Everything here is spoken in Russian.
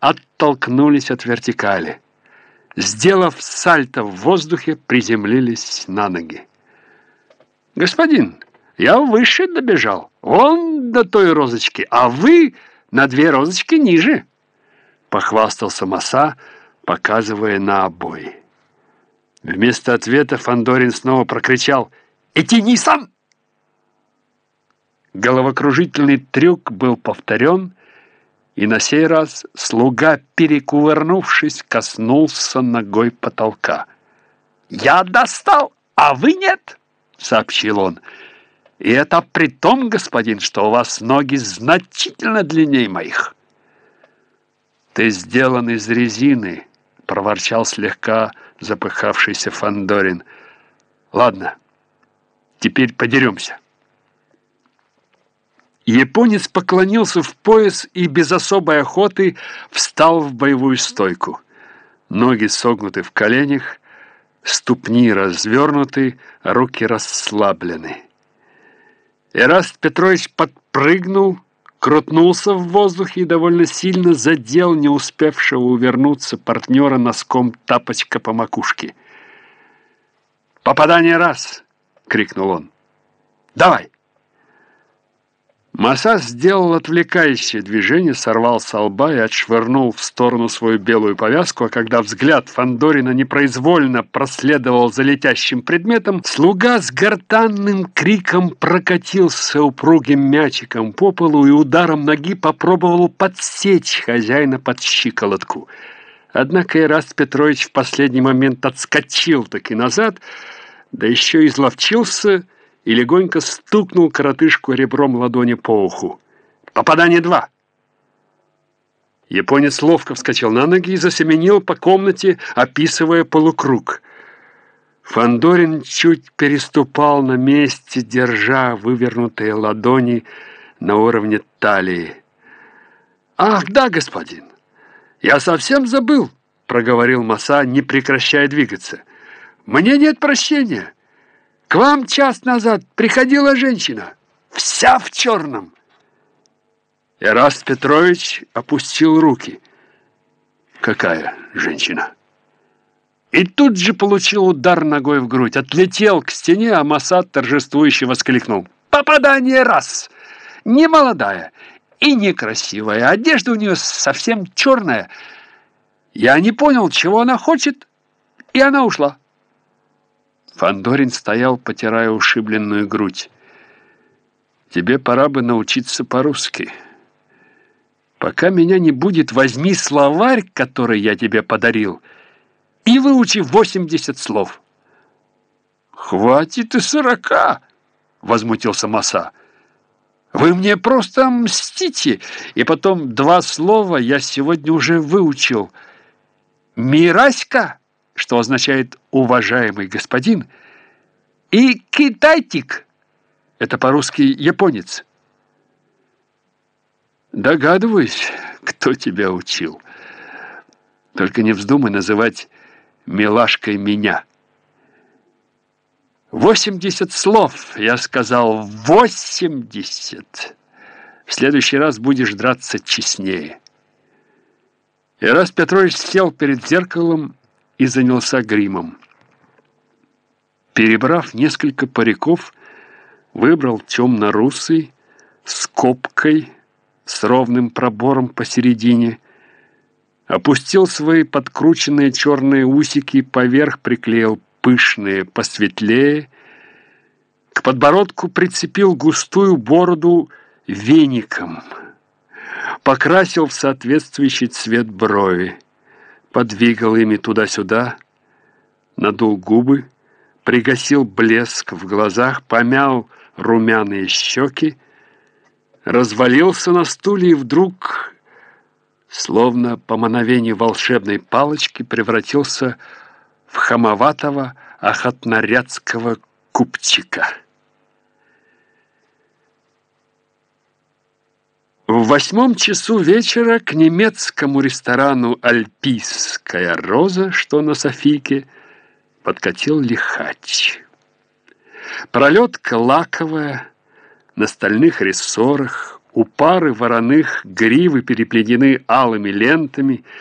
оттолкнулись от вертикали. Сделав сальто в воздухе, приземлились на ноги. «Господин, я выше добежал, он до той розочки, а вы на две розочки ниже», похвастался Маса, показывая на обои. Вместо ответа Фандорин снова прокричал «Иди, Нисан!» Головокружительный трюк был повторен, и на сей раз слуга, перекувырнувшись, коснулся ногой потолка. «Я достал, а вы нет!» — сообщил он. «И это при том, господин, что у вас ноги значительно длиннее моих». «Ты сделан из резины», — проворчал слегка запыхавшийся Фандорин. «Ладно, теперь подеремся». Японец поклонился в пояс и без особой охоты встал в боевую стойку. Ноги согнуты в коленях, ступни развернуты, руки расслаблены. Эраст Петрович подпрыгнул, крутнулся в воздухе и довольно сильно задел не успевшего увернуться партнера носком тапочка по макушке. «Попадание раз!» — крикнул он. «Давай!» Маса сделал отвлекающее движение, сорвал с лба и отшвырнул в сторону свою белую повязку, а когда взгляд Фандорина непроизвольно проследовал за летящим предметом, слуга с гортанным криком прокатился упругим мячиком по полу и ударом ноги попробовал подсечь хозяина под щиколотку. Однако Ираст Петрович в последний момент отскочил таки назад, да еще изловчился и легонько стукнул коротышку ребром ладони по уху. «Попадание два!» Японец ловко вскочил на ноги и засеменил по комнате, описывая полукруг. Фандорин чуть переступал на месте, держа вывернутые ладони на уровне талии. «Ах, да, господин! Я совсем забыл!» — проговорил Маса, не прекращая двигаться. «Мне нет прощения!» К вам час назад приходила женщина, вся в черном. Эраст Петрович опустил руки. Какая женщина? И тут же получил удар ногой в грудь. Отлетел к стене, а Масад торжествующе воскликнул. «Попадание раз! Не молодая и некрасивая. Одежда у нее совсем черная. Я не понял, чего она хочет, и она ушла». Фандорин стоял, потирая ушибленную грудь. «Тебе пора бы научиться по-русски. Пока меня не будет, возьми словарь, который я тебе подарил, и выучи 80 слов». «Хватит и сорока!» — возмутился Маса. «Вы мне просто мстите, и потом два слова я сегодня уже выучил. Мираська!» Что означает «уважаемый господин», и «китайтик» — это по-русски «японец». Догадываюсь, кто тебя учил. Только не вздумай называть милашкой меня. Восемьдесят слов, я сказал, восемьдесят. В следующий раз будешь драться честнее. И раз Петрович сел перед зеркалом и занялся гримом. Перебрав несколько париков, выбрал темно-русый, с копкой, с ровным пробором посередине, опустил свои подкрученные черные усики, поверх приклеил пышные, посветлее, к подбородку прицепил густую бороду веником, покрасил в соответствующий цвет брови подвигал ими туда-сюда, надул губы, пригасил блеск в глазах, помял румяные щеки, развалился на стуле и вдруг, словно по мановению волшебной палочки, превратился в хамоватого охотнорядского купчика. В восьмом часу вечера к немецкому ресторану «Альпийская роза», что на Софийке, подкатил лихач. Пролетка лаковая, на стальных рессорах, У пары вороных гривы переплетены алыми лентами,